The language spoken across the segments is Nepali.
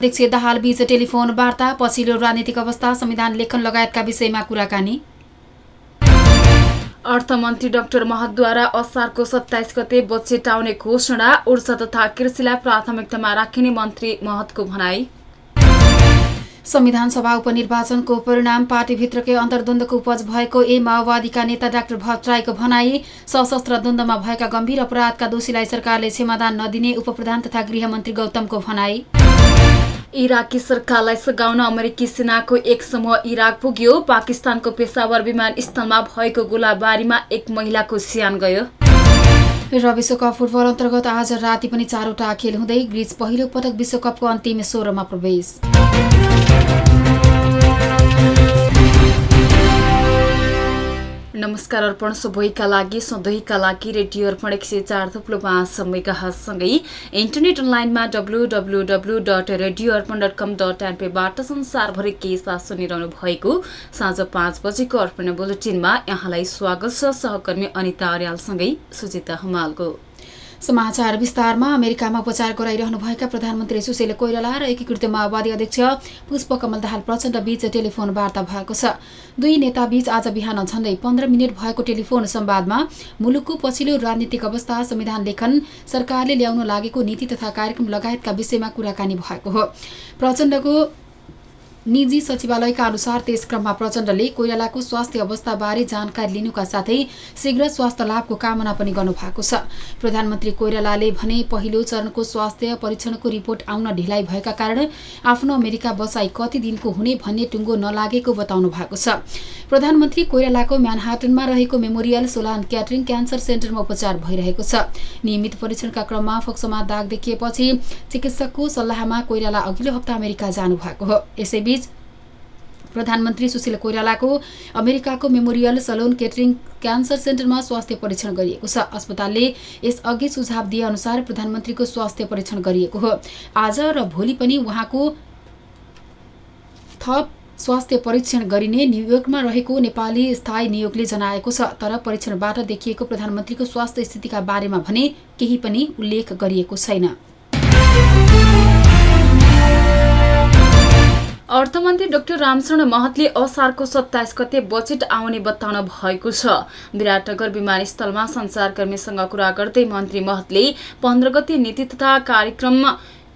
अध्यक्ष दाहाल बीच टेलिफोन वार्ता पछिल्लो राजनीतिक अवस्था संविधान लेखन लगायतका विषयमा कुराकानी। अर्थमन्त्री डाक्टर महतद्वारा असारको सत्ताइस गते बजेट आउने घोषणा ऊर्जा तथा कृषिलाई प्राथमिकतामा राखिने मन्त्री महतको भनाई। संविधान सभा उपनिर्वाचनको परिणाम पार्टीभित्रकै अन्तर्द्वन्दको उपज भएको ए माओवादीका नेता डाक्टर भट्टराईको भनाई सशस्त्र द्वन्द्वमा भएका गम्भीर अपराधका दोषीलाई सरकारले क्षमादान नदिने उपप्रधान तथा गृहमन्त्री गौतमको भनाई। इराकी सरकारलाई सघाउन अमेरिकी सेनाको एक समूह इराक पुग्यो। पाकिस्तानको पेसावर विमानस्थलमा भएको गोलाबारीमा एक महिलाको स्यान गयो। र विश्वकप फुटबल अन्तर्गत आज राति पनि चारवटा खेल हुँदै ग्रिज पहिलो पटक विश्वकपको अन्तिम सोह्रमा प्रवेश। नमस्कार अर्पण सबैका लागि सधैँका लागि रेडियो अर्पण एक सय चार थुप्लो पाँच मेगासँगै इन्टरनेट अनलाइनमा W W W dot radio Arpan dot com dot एनपेबाट संसारभरि के साथ सुनिरहनु भएको साँझ पाँच बजेको अर्पण बुलेटिनमा यहाँलाई स्वागत छ सहकर्मी अनिता अर्यालसँगै सुजिता हमालको। समाचार विस्तारमा अमेरिकामा उपचार गराइरहनुभएका प्रधानमन्त्री सुशील कोइराला र एकीकृत माओवादी अध्यक्ष पुष्पकमल दाहाल प्रचण्ड बीच टेलिफोन वार्ता भएको छ। दुई नेता बीच आज बिहान झण्डै पन्ध्र मिनट भएको टेलिफोन संवादमा मुलुकको पछिल्लो राजनीतिक अवस्था संविधान लेखन सरकारले ल्याउन लागेको नीति तथा कार्यक्रम लगायतका विषयमा कुराकानी भएको हो। प्रचण्डको निजी सचिवालयका अनुसार त्यस क्रममा प्रचण्डले कोइरालाको स्वास्थ्य अवस्थाबारे जानकारी लिनुका साथै शीघ्र स्वास्थ्य लाभको कामना पनि गर्नुभएको छ। प्रधानमन्त्री कोइरालाले भने पहिलो चरणको स्वास्थ्य परीक्षणको रिपोर्ट आउन ढिलाइ भएका कारण आफ्नो अमेरिका बसाई कति दिनको हुने भन्ने टुङ्गो नलागेको बताउनु भएको छ। प्रधानमन्त्री कोइरालाको म्यानहाटनमा रहेको मेमोरियल सोलान क्याटरिङ क्यान्सर सेन्टरमा उपचार भइरहेको छ। नियमित परीक्षणका क्रममा फोक्सोमा दाग देखिएपछि चिकित्सकको सल्लाहमा कोइराला अघिल्लो हप्ता अमेरिका जानुभएको हो। यसैबीच प्रधानमन्त्री सुशील कोइरालाको अमेरिकाको मेमोरियल सलोन केटरिङ क्यान्सर सेन्टरमा स्वास्थ्य परीक्षण गरिएको छ। अस्पतालले यसअघि सुझाव दिए अनुसार प्रधानमन्त्रीको स्वास्थ्य परीक्षण गरिएको हो। आज र भोलि पनि उहाँको थप स्वास्थ्य परीक्षण गरिने न्युयोर्कमा रहेको नेपाली स्थायी नियोगले जनाएको छ। तर परीक्षणबाट देखिएको प्रधानमन्त्रीको स्वास्थ्य स्थितिका बारेमा भने केही पनि उल्लेख गरिएको छैन। अर्थमन्त्री डाक्टर रामचरण महतले असारको सत्ताइस गते बजेट आउने बताउनु भएको छ। विराटनगर विमानस्थलमा संचारकर्मीसँग कुरा गर्दै मन्त्री महतले पन्ध्र गते नीति तथा कार्यक्रम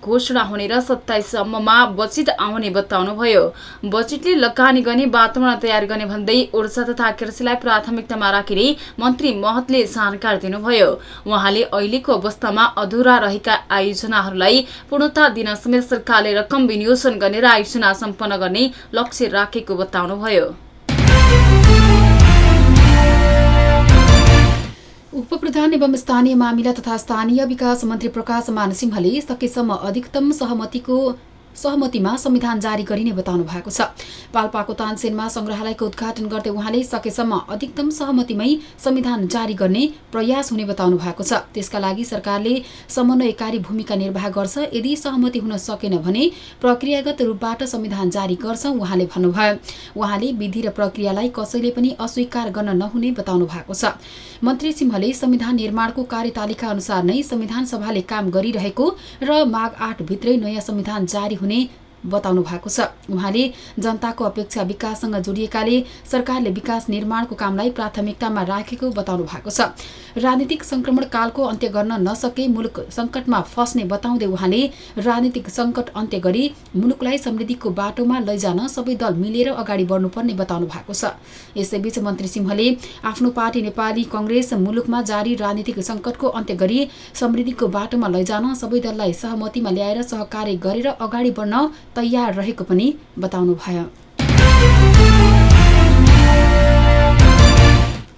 घोषणा हुने र सत्ताइससम्ममा बजेट आउने बताउनुभयो। बजेटले लगानी गर्ने वातावरण तयार गर्ने भन्दै ऊर्जा तथा कृषिलाई प्राथमिकतामा राखिने मन्त्री महतले जानकारी दिनुभयो। उहाँले अहिलेको अवस्थामा अधुरा रहेका आयोजनाहरूलाई पूर्णता दिन समेत सरकारले रकम विनियोजन गर्ने र आयोजना सम्पन्न गर्ने लक्ष्य राखेको बताउनुभयो। उपप्रधान एवं स्थानीय मामिला तथा स्थानीय विकास मन्त्री प्रकाश मान सिंहले सकेसम्म अधिकतम सहमतिको सहमतिमा संविधान जारी गरिने बताउनु भएको छ। पाल्पाको तानसेनमा संग्रहालयको उद्घाटन गर्दै उहाँले सकेसम्म अधिकतम सहमतिमै संविधान जारी गर्ने प्रयास हुने बताउनु भएको छ। त्यसका लागि सरकारले समन्वयकारी भूमिका निर्वाह गर्छ। यदि सहमति हुन सकेन भने प्रक्रियागत रूपबाट संविधान जारी गर्छ उहाँले भन्नुभयो। उहाँले विधि र प्रक्रियालाई कसैले पनि अस्वीकार गर्न नहुने बताउनु भएको छ। मन्त्री सिंहले संविधान निर्माणको कार्यतालिका अनुसार नै संविधान सभाले काम गरिरहेको र माघ आठ भित्रै नयाँ संविधान जारी हुने Money. बताउनु भएको छ। उहाँले जनताको अपेक्षा विकाससँग जोडिएकाले सरकारले विकास निर्माणको कामलाई प्राथमिकतामा राखेको बताउनु भएको छ। राजनीतिक संक्रमण कालको अन्त्य गर्न नसके मुलुक सङ्कटमा फस्ने बताउँदै उहाँले राजनीतिक सङ्कट अन्त्य गरी मुलुकलाई समृद्धिको बाटोमा लैजान सबै दल मिलेर अगाडि बढ्नुपर्ने बताउनु भएको छ। यसैबीच मन्त्री सिंहले आफ्नो पार्टी नेपाली कङ्ग्रेस मुलुकमा जारी राजनीतिक सङ्कटको अन्त्य गरी समृद्धिको बाटोमा लैजान सबै दललाई सहमतिमा ल्याएर सहकार्य गरेर अगाडि बढ्न तयार रहेको पनि बताउनुभयो।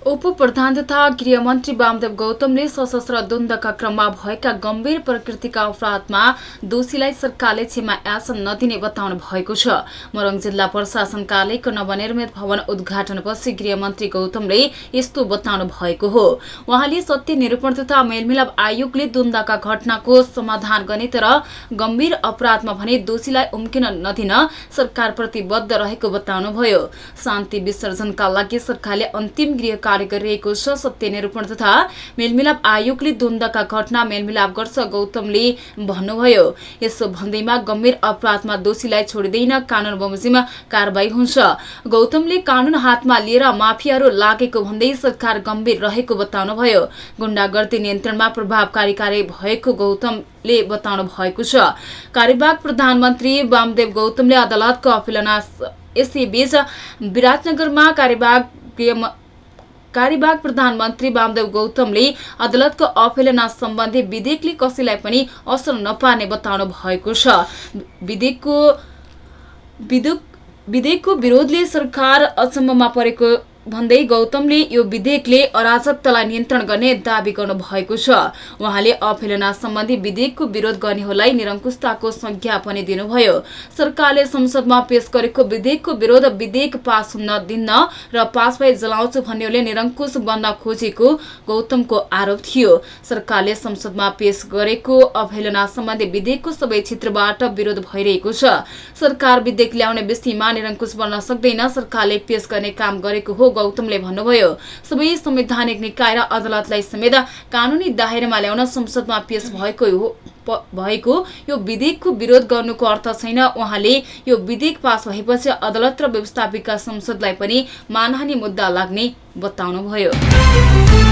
उप प्रधान तथा गृहमन्त्री वामदेव गौतमले सशस्त्र द्वन्द्वका क्रममा भएका गम्भीर प्रकृतिका अपराधमा दोषीलाई सरकारले क्षमा याचन नदिने बताउनु भएको छ। मोरङ जिल्ला प्रशासन कार्यालयको नवनिर्मित भवन उद्घाटनपछि गृहमन्त्री गौतमले यस्तो बताउनु भएको हो। उहाँले सत्य निरूपण तथा मेलमिलाप आयोगले द्वन्द्वका घटनाको समाधान गर्ने तर गम्भीर अपराधमा भने दोषीलाई उम्किन नदिन सरकार प्रतिबद्ध रहेको बताउनुभयो। शान्ति विसर्जनका लागि सरकारले अन्तिम गृह कार्य गरिरहेको छ। सत्य निरूपण तथा मेलमिलाप आयोगले द्वन्दका घटना मेलमिलाप गर्छ गौतमले भन्नुभयो। यसो भन्दैमा गम्भीर अपराधमा दोषीलाई छोडिँदैन कानून बमोजिम कारवाही हुन्छ। गौतमले कानून हातमा लिएर माफियाहरू लागेको भन्दै सरकार गम्भीर रहेको बताउनुभयो। गुण्डागर्दी नियन्त्रणमा प्रभावकारी कार्य भएको गौतमले बताउनु भएको छ। कार्यवाहक प्रधानमन्त्री वामदेव गौतमले अदालतको अपिलनास यसैबीच विराटनगरमा कार्यवाहक कार्यवाहक प्रधानमन्त्री वामदेव गौतमले अदालतको अवहेलना सम्बन्धी विधेयकले कसैलाई पनि असर नपार्ने बताउनु भएको छ। विधेयकको विधेयकको विरोधले सरकार अचम्ममा परेको भन्दै गौतमले यो विधेयकले अराजकतालाई नियन्त्रण गर्ने दावी गर्नु भएको छ। उहाँले अवहेलना सम्बन्धी विधेयकको विरोध गर्नेहरूलाई निरङ्कुशताको संज्ञा पनि दिनुभयो। सरकारले संसदमा पेश गरेको विधेयकको विरोध विधेयक पास हुन दिन्न र पास भए जलाउँछु भन्नेहरूले निरङ्कुश बन्न खोजेको गौतमको आरोप थियो। सरकारले संसदमा पेश गरेको अवहेलना सम्बन्धी विधेयकको सबै क्षेत्रबाट विरोध भइरहेको छ। सरकार विधेयक ल्याउने विषयमा निरङ्कुश बन्न सक्दैन। सरकारले पेश गर्ने काम गरेको हो गौतमले भन्नुभयो सबै संवैधानिक निकाय र अदालतलाई समेत कानूनी दायरामा ल्याउन संसदमा पेश भएको भएको यो विधेयकको विरोध गर्नुको अर्थ छैन। उहाँले यो विधेयक पास भएपछि अदालत र व्यवस्थापिका संसदलाई पनि मानहानी मुद्दा लाग्ने बताउनुभयो।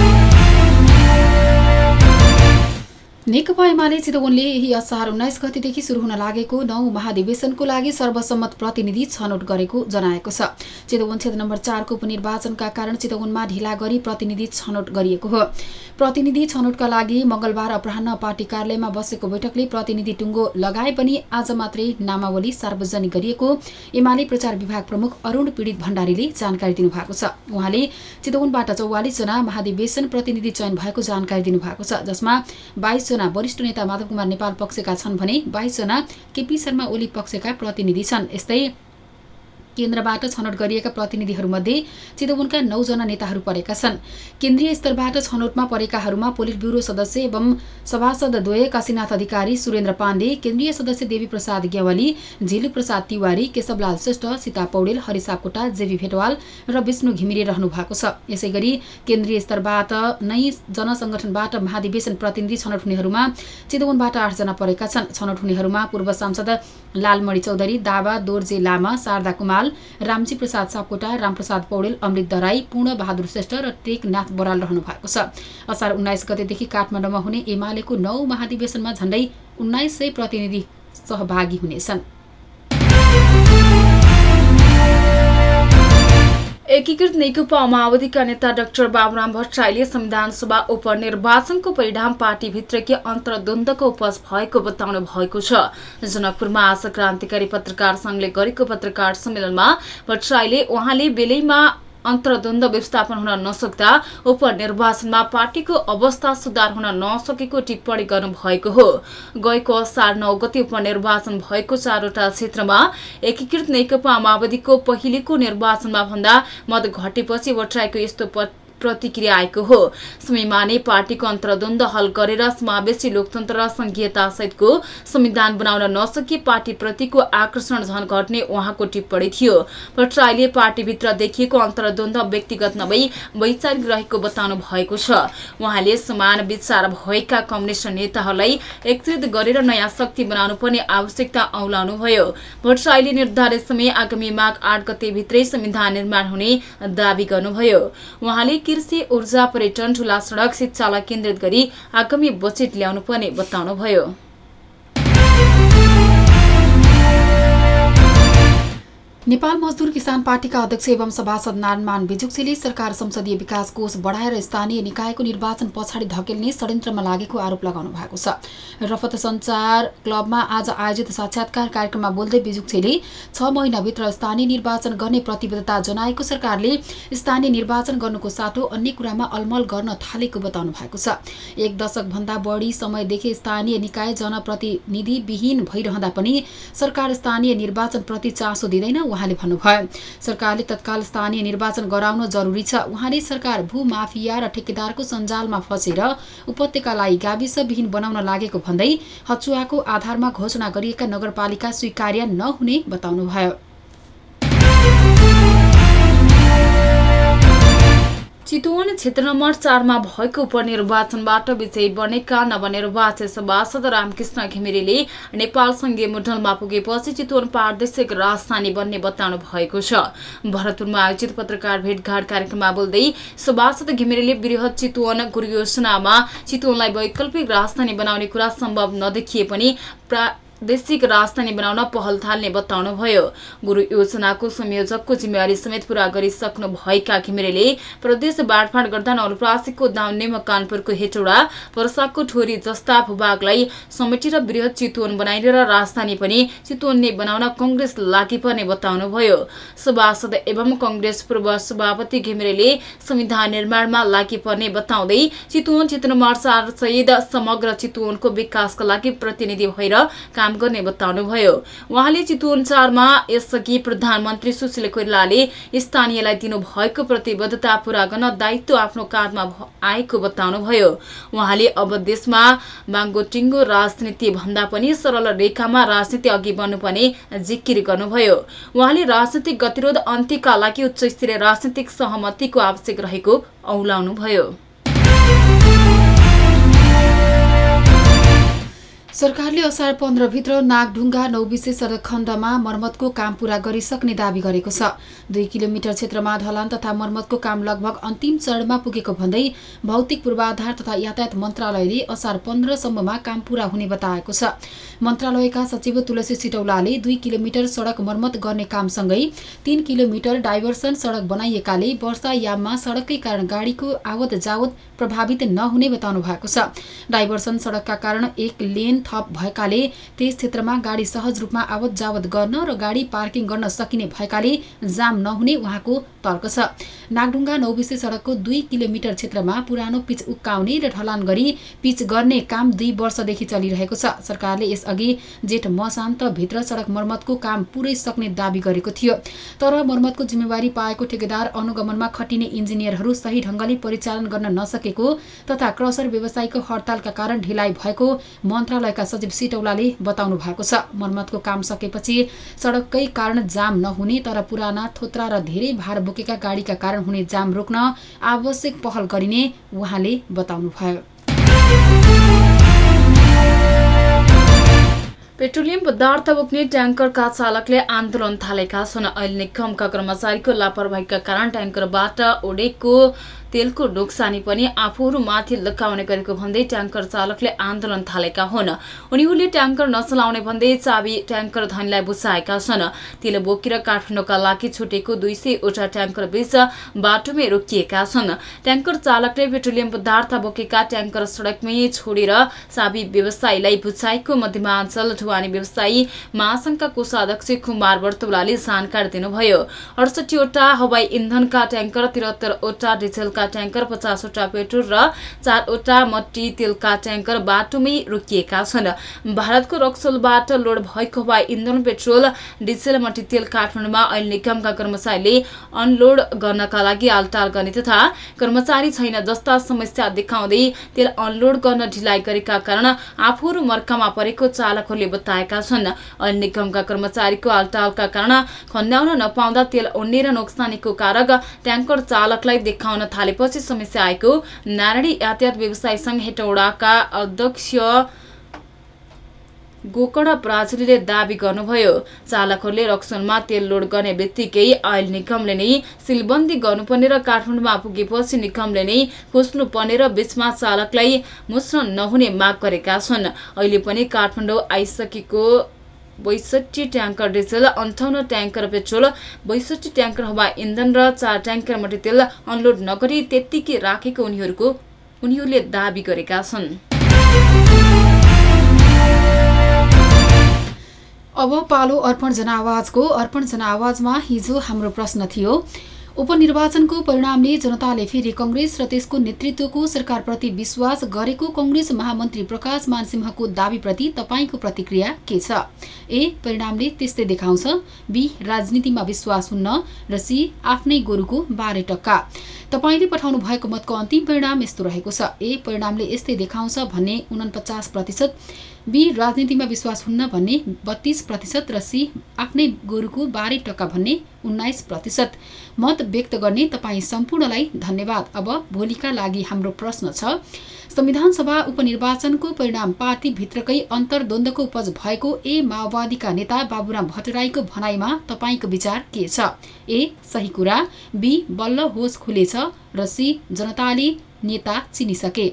नेकपा एमाले चितवनले यही असार उन्नाइस गतिदेखि सुरु हुन लागेको नौ महाधिवेशनको लागि सर्वसम्मत प्रतिनिधि छनौट गरेको जनाएको छ। चितवन क्षेत्र नम्बर चारको उपनिर्वाचनका कारण चितवनमा ढिला गरी प्रतिनिधि छनौट गरिएको हो। प्रतिनिधि छनौटका लागि मंगलबार अपराह पार्टी कार्यालयमा बसेको बैठकले प्रतिनिधि टुङ्गो लगाए पनि आज मात्रै नामावली सार्वजनिक गरिएको एमाले प्रचार विभाग प्रमुख अरूण पीडित भण्डारीले जानकारी दिनुभएको छ। उहाँले चितवनबाट चौवालिसजना महाधिवेशन प्रतिनिधि चयन भएको जानकारी दिनुभएको छ जसमा बाइस जना वरिष्ठ नेता माधव कुमार नेपाल पक्षका छन् भने बाइसजना केपी शर्मा ओली पक्षका प्रतिनिधि छन्। यस्तै केन्द्रबाट छनौट गरिएका प्रतिनिधिहरूमध्ये चितवनका नौजना नेताहरू परेका छन्। केन्द्रीय स्तरबाट छनौटमा परेकाहरूमा पोलिट ब्युरो सदस्य एवं सभासद द्वय काशीनाथ अधिकारी सुरेन्द्र पाण्डे केन्द्रीय सदस्य देवी प्रसाद गेवाली झिलु प्रसाद तिवारी केशवलाल श्रेष्ठ सीता पौडेल हरि सापकोटा जेबी भेटवाल र विष्णु घिमिरे रहनु भएको छ। यसै गरी केन्द्रीय स्तरबाट नै जनसंगठनबाट महाधिवेशन प्रतिनिधि छनौट हुनेहरूमा चितवनबाट आठजना परेका छन्। छनौट हुनेहरूमा पूर्व सांसद लालमणि चौधरी दावा दोर्जे लामा शारदा कुमार रामजी प्रसाद सापकोटा रामप्रसाद पौडेल अमृत दराई पूर्ण बहादुर श्रेष्ठ र टेकनाथ बराल रहनु भएको छ। असार उन्नाइस गतेदेखि काठमाडौँमा हुने एमालेको नौ महाधिवेशनमा झण्डै उन्नाइस सय प्रतिनिधि सहभागी हुनेछन्। एकीकृत नेकपा माओवादीका नेता डाक्टर बाबुराम भट्टराईले संविधान सभा उपनिर्वाचनको परिणाम पार्टीभित्रकै अन्तर्द्वन्दको उपज भएको बताउनु भएको छ। जनकपुरमा आज क्रान्तिकारी पत्रकार संघले गरेको पत्रकार सम्मेलनमा भट्टराईले उहाँले बेलैमा अन्तर्द्वन्द व्यवस्थापन हुन नसक्दा उपनिर्वाचनमा पार्टीको अवस्था सुधार हुन नसकेको टिप्पणी गर्नुभएको हो। गएको असार नौ गति उपनिर्वाचन भएको चारवटा क्षेत्रमा एकीकृत नेकपा माओवादीको पहिलेको निर्वाचनमा भन्दा मत घटेपछि भट्टराईको यस्तो प्रतिक्रिया आएको हो। समयमा नै पार्टीको अन्तर्द्वन्द हल गरेर समावेशी लोकतन्त्र र संघीयता सहितको संविधान बनाउन नसके पार्टीप्रतिको आकर्षण झन घट्ने उहाँको टिप्पणी थियो। भट्टराईले पार्टीभित्र देखिएको अन्तर्द्वन्द व्यक्तिगत नभई वैचारिक रहेको बताउनु भएको छ। उहाँले समान विचार भएका कम्युनिष्ट नेताहरूलाई एकत्रित गरेर नयाँ शक्ति बनाउनु पर्ने आवश्यकता औलाउनुभयो। भट्टराईले निर्धारित समय आगामी माघ आठ गतेभित्रै संविधान निर्माण हुने दावी गर्नुभयो। उहाँले कृषि ऊर्जा पर्यटन ठूला सड़क शिक्षालाई केन्द्रित गरी आगामी बजेट ल्याउनु पर्ने बताउनुभयो। नेपाल मजदुर किसान पार्टीका अध्यक्ष एवं सभासद नारायण बिजुक्सीले सरकार संसदीय विकास कोष बढाएर स्थानीय निकायको निर्वाचन पछाडि धकेल्ने षड्यन्त्रमा लागेको आरोप लगाउनु भएको छ। रफत संचार क्लबमा आज आयोजित साक्षात्कार कार्यक्रममा बोल्दै बिजुक्सीले छ महिनाभित्र स्थानीय निर्वाचन गर्ने प्रतिबद्धता जनाएको सरकारले स्थानीय निर्वाचन गर्नुको साटो अन्य कुरामा अलमल गर्न थालेको बताउनु भएको छ। एक दशकभन्दा बढी समयदेखि स्थानीय निकाय जनप्रतिनिधिविहीन भइरहँदा पनि सरकार स्थानीय निर्वाचनप्रति चासो दिँदैन। उहाँले भन्नुभयो सरकारले तत्काल स्थानीय निर्वाचन गराउन जरुरी छ। उहाँले सरकार भूमाफिया र ठेकेदारको सञ्जालमा फसेर उपत्यकालाई गाविसविहीन बनाउन लागेको भन्दै हचुवाको आधारमा घोषणा गरिएका नगरपालिका स्वीकार्य नहुने बताउनुभयो। चितवन क्षेत्र नम्बर चारमा भएको उपनिर्वाचनबाट विजयी बनेका नवनिर्वाचित सभासद रामकृष्ण घिमिरेले नेपाल संघीय मुठलमा पुगेपछि चितवन प्रादेशिक राजधानी बन्ने बताउनु भएको छ। भरतपुरमा आयोजित पत्रकार भेटघाट कार्यक्रममा बोल्दै सभासद घिमिरेले वृहत चितवन गुरु योजनामा चितवनलाई वैकल्पिक राजधानी बनाउने कुरा सम्भव नदेखिए पनि प्रादेशिक राजधानी बनाउन पहल थाल्ने बताउनुभयो। गुरु योजनाको संयोजकको जिम्मेवारी समेत पूरा गरिसक्नु भएका घिमिरेले प्रदेश बाँडफाँड गर्दा नवलप्रासीको दाउने कानपुरको हेटौडा वर्षाको ठोरी जस्ता भूभागलाई समेटेर वृहत चितवन बनाइने र राजधानी पनि चितवन नै बनाउन कंग्रेस लागि पर्ने बताउनुभयो सभासद एवं कंग्रेस पूर्व सभापति घिमिरेले संविधान निर्माणमा लागि पर्ने बताउँदै चितवन क्षेत्र चार सहित समग्र चितवनको विकासका लागि प्रतिनिधि भएर काम काम गर्ने बताउनुभयो उहाँले चितवन चारमा यसअघि प्रधानमन्त्री सुशील कोइरालाले स्थानीयलाई दिनुभएको प्रतिबद्धता पूरा गर्न दायित्व आफ्नो काँधमा आएको बताउनुभयो उहाँले अब देशमा बाङ्गोटिङ्गो राजनीति भन्दा पनि सरल रेखामा राजनीति अघि बढ्नुपर्ने जिकिर गर्नुभयो। उहाँले राजनीतिक गतिरोध अन्त्यका लागि उच्च स्तरीय राजनीतिक सहमतिको आवश्यक रहेको औलाउनुभयो सरकारले असार पन्ध्रभित्र नागढुङ्गा नौबिसे सडक खण्डमा मर्मतको काम पूरा गरिसक्ने दावी गरेको छ। दुई किलोमिटर क्षेत्रमा ढलान तथा मर्मतको काम लगभग अन्तिम चरणमा पुगेको भन्दै भौतिक पूर्वाधार तथा यातायात मन्त्रालयले असार पन्ध्रसम्ममा काम पूरा हुने बताएको छ। मन्त्रालयका सचिव तुलसी सिटौलाले दुई किलोमिटर सडक मर्मत गर्ने कामसँगै तीन किलोमिटर डाइभर्सन सडक बनाइएकाले वर्षायाममा सडककै कारण गाडीको आवत जावत प्रभावित नहुने बताउनु भएको छ। डाइभर्सन सडकका कारण एक लेन थप भएकाले त्यस क्षेत्रमा गाडी सहज रूपमा आवत जावत गर्न र गाडी पार्किङ गर्न सकिने भएकाले जाम नहुने उहाँको तर्क छ। नागढुङ्गा नौबिसे सडकको दुई किलोमिटर क्षेत्रमा पुरानो पिच उक्काउने र ढलान गरी पिच गर्ने काम दुई वर्षदेखि चलिरहेको छ। सरकारले यसअघि जेठ भित्र सडक मर्मतको काम पुरै सक्ने दावी गरेको थियो। तर मर्मतको जिम्मेवारी पाएको ठेकेदार अनुगमनमा खटिने इन्जिनियरहरू सही ढंगले परिचालन गर्न नसकेको तथा क्रसर व्यवसायीको हडतालका कारण ढिलाइ भएको मन्त्रालय मन्त्रालयका सचिव सिटौलाले बताउनु भएको छ। मर्मतको काम सकेपछि सड़ककै कारण जाम नहुने तर पुराना थोत्रा र धेरै भार बोकेका गाडीका कारण हुने जाम रोक्न आवश्यक पहल गरिने उहाँले बताउनुभयो। पेट्रोलियम पदार्थ बोक्ने ट्याङ्करका चालकले आन्दोलन थालेका छन्। अहिले निगमका कर्मचारीको लापरवाहीका कारण ट्याङ्करबाट उडेको तेलको नोक्सानी पनि आफूहरूमाथि लुकाउने गरेको भन्दै ट्याङ्कर चालकले आन्दोलन थालेका हुन्। उनीहरूले ट्याङ्कर नचलाउने भन्दै चाबी ट्याङ्कर धनीलाई बुझाएका छन्। तेल बोकेर काठमाडौँका लागि छुटेको दुई सयवटा ट्याङ्कर बीच बाटोमै रोकिएका छन्। ट्याङ्कर चालकले पेट्रोलियम पदार्थ बोकेका ट्याङ्कर सड़कमै छोडेर चाबी व्यवसायीलाई बुझाएको मध्यमाञ्चल ढुवानी व्यवसायी महासंघका कोषाध्यक्ष कुमार वर्तौलाले जानकारी दिनुभयो। अडसठीवटा हवाई इन्धनका ट्याङ्कर त्रिहत्तरवटा डिजेलका ट्याङ्कर पचासवटा पेट्रोल र चारवटा मट्टी तेलका ट्याङ्कर बाटोमै रोकिएका छन्। भारतको रक्सोलबाट लोड भएको हवाई इन्धन पेट्रोल डिजेल मट्टी तेल काठमाडौँमा ऐन निगमका कर्मचारीले अनलोड गर्नका लागि आलटाल गर्ने तथा कर्मचारी छैन जस्ता समस्या देखाउँदै तेल अनलोड गर्न ढिलाइ गरेका कारण आफूहरू मर्कामा परेको चालकहरूले बताएका छन्। ऐन निगमका कर्मचारीको आलटालका कारण खन्याउन नपाउँदा तेल उन्नेर नोक्सानीको कारक ट्याङ्कर चालकलाई देखाउन थाले थालेपछि समस्या आएको। नारायणी यातायात व्यवसाय संघ हेटौडाका अध्यक्ष गोकर्ण पराजुलीले दावी गर्नुभयो। चालकहरूले रक्सनमा तेल लोड गर्ने बित्तिकै आयल निगमले नै सिलबन्दी गर्नुपर्ने र काठमाडौँमा पुगेपछि निगमले नै खोज्नुपर्ने र बीचमा चालकलाई मुस्न नहुने माग गरेका छन्। अहिले पनि काठमाडौँ आइसकेको बैसठी ट्याङ्कर डिजेल अन्ठाउन्न ट्याङ्कर पेट्रोल बैसठी ट्याङ्कर हवा इन्धन र चार ट्याङ्कर मटी तेल अनलोड नगरी त्यत्तिकै राखेको उनीहरूको उनीहरूले दावी गरेका छन्। अब पालो अर्पण जनावाजको अर्पण जनावाजमा हिजो हाम्रो प्रश्न थियो। उपनिर्वाचनको परिणामले जनताले फेरि कंग्रेस र त्यसको नेतृत्वको सरकारप्रति विश्वास गरेको कंग्रेस महामन्त्री प्रकाश मानसिंहको दावीप्रति तपाईँको प्रतिक्रिया के छ? ए परिणामले त्यस्तै देखाउँछ। बी राजनीतिमा विश्वास हुन्न र सी आफ्नै गोरुको बाह्र टक्का। तपाईँले पठाउनु भएको मतको अन्तिम परिणाम यस्तो रहेको छ। ए परिणामले यस्तै देखाउँछ भन्ने उनपचास प्रतिशत बी राजनीतिमा विश्वास हुन्न भन्ने बत्तीस प्रतिशत र सी आफ्नै गोरुको बाह्र टका भन्ने उन्नाइस प्रतिशत मत व्यक्त गर्ने तपाईँ सम्पूर्णलाई धन्यवाद। अब भोलिका लागि हाम्रो प्रश्न छ संविधान सभा उपनिर्वाचनको परिणाम पार्टीभित्रकै अन्तर्द्वन्दको उपज भएको ए माओवादीका नेता बाबुराम भट्टराईको भनाइमा तपाईँको विचार के छ? ए सही कुरा। बी बल्ल होस खुलेछ र सी जनताले नेता चिनिसके।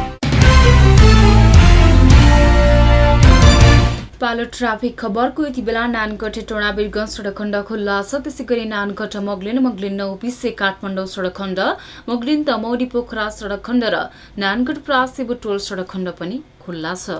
पालो ट्राफिक खबरको यति बेला नानकट टोडा बिरगञ्ज सडक खण्ड खुल्ला छ। त्यसै गरी नानकट मगलिन मगलिन नौ पिसे काठमाडौँ सडक खण्ड मगलिन तमौडी पोखरा सडक खण्ड र नानगढ प्रासी बुटोल सडक खण्ड पनि खुल्ला छ।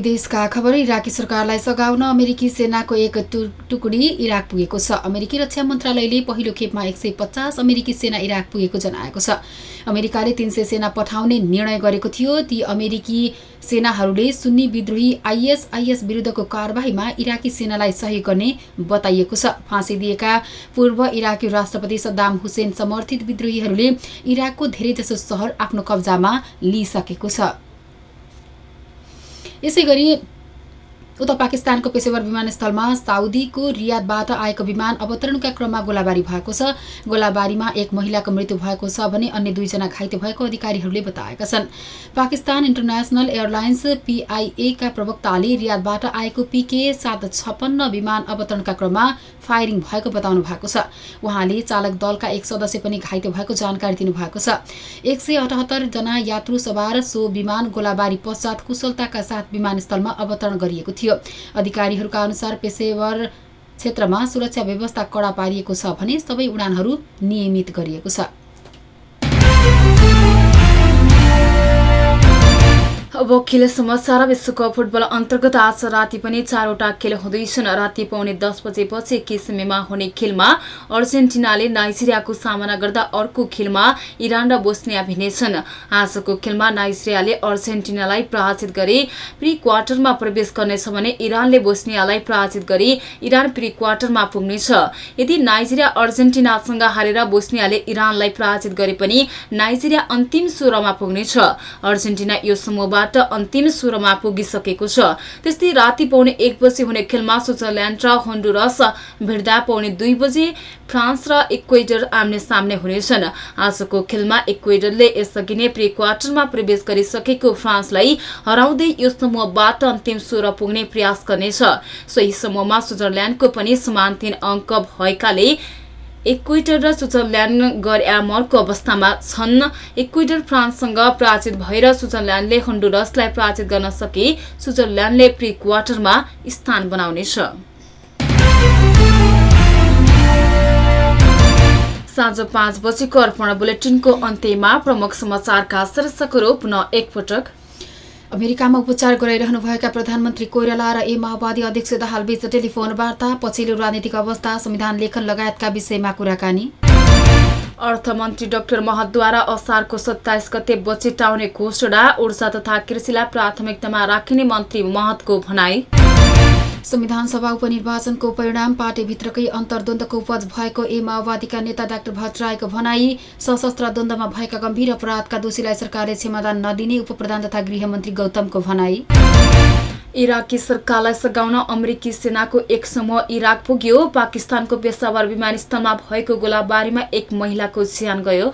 विदेशका खबर इराकी सरकारलाई सघाउन अमेरिकी सेनाको एक टुकडी इराक पुगेको छ। अमेरिकी रक्षा मन्त्रालयले पहिलो खेपमा एक सय पचास अमेरिकी सेना इराक पुगेको जनाएको छ। अमेरिकाले तीन सय सेना पठाउने निर्णय गरेको थियो। ती अमेरिकी सेनाहरूले सुन्नी विद्रोही आइएसआइएस विरुद्धको कारवाहीमा इराकी सेनालाई सहयोग गर्ने बताइएको छ। फाँसी दिएका पूर्व इराकी राष्ट्रपति सद्दाम हुसेन समर्थित विद्रोहीहरूले इराकको धेरैजसो सहर आफ्नो कब्जामा लिइसकेको छ। यसै गरी उता पाकिस्तानको पेसेवर विमानस्थलमा साउदीको रियादबाट आएको विमान अवतरणका क्रममा गोलाबारी भएको छ। गोलाबारीमा एक महिलाको मृत्यु भएको छ भने अन्य दुईजना घाइते भएको अधिकारीहरूले बताएका छन्। पाकिस्तान इन्टरनेसनल एयरलाइन्स पीआईएका प्रवक्ताले रियादबाट आएको पिके सात छपन्न विमान अवतरणका क्रममा फायरिङ भएको बताउनु भएको छ। उहाँले चालक दलका एक सदस्य पनि घाइते भएको जानकारी दिनुभएको छ। एक सय अठहत्तरजना यात्रु सवार सो विमान गोलाबारी पश्चात कुशलताका साथ विमानस्थलमा अवतरण गरिएको थियो। थियो अधिकारीहरूका अनुसार पेसेवर क्षेत्रमा सुरक्षा व्यवस्था कडा पारिएको छ भने सबै उडानहरू नियमित गरिएको छ। अब खेल समाचार विश्वकप फुटबल अन्तर्गत आज राति पनि चारवटा खेल हुँदैछन्। राति पाउने दस बजेपछि किसिमेमा हुने खेलमा अर्जेन्टिनाले नाइजेरियाको सामना गर्दा अर्को खेलमा इरान र बोस्निया भिन्नेछन् आजको खेलमा नाइजेरियाले अर्जेन्टिनालाई पराजित गरी प्री क्वार्टरमा प्रवेश गर्नेछ भने इरानले बोस्नियालाई पराजित गरी इरान प्री क्वार्टरमा पुग्नेछ। यदि नाइजेरिया अर्जेन्टिनासँग हारेर बोस्नियाले इरानलाई पराजित गरे पनि नाइजेरिया अन्तिम सोह्रमा पुग्नेछ। अर्जेन्टिना यो समूहबाट बाट अन्तिम सोह्रमा पुगिसकेको छ। त्यस्तै राति पाउने एक बजे हुने खेलमा स्विजरल्याण्ड र होन्डुरस भिड्दा पाउने दुई बजे फ्रान्स र इक्वेडर आम्ने सामने हुनेछन्। आजको खेलमा इक्वेडरले यसअघि नै प्री क्वार्टरमा प्रवेश गरिसकेको फ्रान्सलाई हराउँदै यो समूहबाट अन्तिम सोह्र पुग्ने प्रयास गर्नेछ। सोही समूहमा स्विजरल्याण्डको पनि समान तीन अङ्क भएकाले इक्वेटर र स्विजरल्याण्ड गरयामरको अवस्थामा छन्। इक्वेटर फ्रान्ससँग पराजित भएर स्विजरल्याण्डले हन्डुरसलाई पराजित गर्न सके स्विजरल्याण्डले प्री क्वार्टरमा स्थान बनाउनेछ। साँझ पाँच बजेको अर्पण बुलेटिनको अन्त्यमा प्रमुख समाचारका शीर्षकहरू पुनः एकपटक। अमेरिकामा उपचार गराइरहनुभएका प्रधानमन्त्री कोइराला र ए माओवादी अध्यक्ष दाहालबीच टेलिफोन वार्ता पछिल्लो राजनीतिक अवस्था संविधान लेखन लगायतका विषयमा कुराकानी। अर्थमन्त्री डाक्टर महतद्वारा असारको सत्ताइस गते बजेट आउने घोषणा ऊर्जा तथा कृषिलाई प्राथमिकतामा राखिने मन्त्री महतको भनाई। संविधान सभा उपनिर्वाचनको परिणाम पार्टीभित्रकै अन्तर्द्वन्दको उपज भएको ए माओवादीका नेता डाक्टर भट्टराईको भनाई सशस्त्र द्वन्द्वमा भएका गम्भीर अपराधका दोषीलाई सरकारले क्षमादान नदिने उप प्रधान तथा गृहमन्त्री गौतमको भनाई। इराकी सरकारलाई सघाउन अमेरिकी सेनाको एक समूह इराक पुग्यो। पाकिस्तानको पेसावर विमानस्थलमा भएको गोलाबारीमा एक महिलाको ज्यान गयो।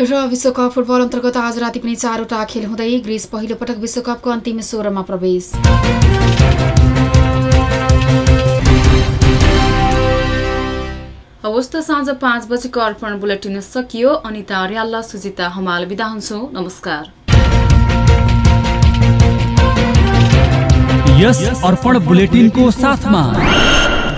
र विश्वकप फुटबल अन्तर्गत आज राति पनि चारवटा खेल हुँदै ग्रिस पहिलो पटक विश्वकपको अन्तिम सोह्रमा प्रवेश। हवस् त साँझ पाँच बजेको अर्पण बुलेटिन सकियो। अनिता अर्याल सुजिता हमाल बिदा हुन्छु। नमस्कार। यस अर्पण बुलेटिनको साथमा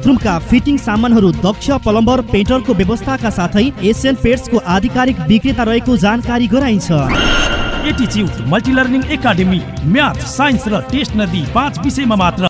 बाथरुमका फिटिङ सामानहरू दक्ष प्लम्बर पेन्टरको व्यवस्थाका साथै एसियन पेट्सको आधिकारिक विक्रेता रहेको जानकारी गराइन्छ। एटिच्युड मल्टिलर्निङ एकाडेमी म्याथ साइन्स र टेस्ट नदी पाँच विषयमा मात्र।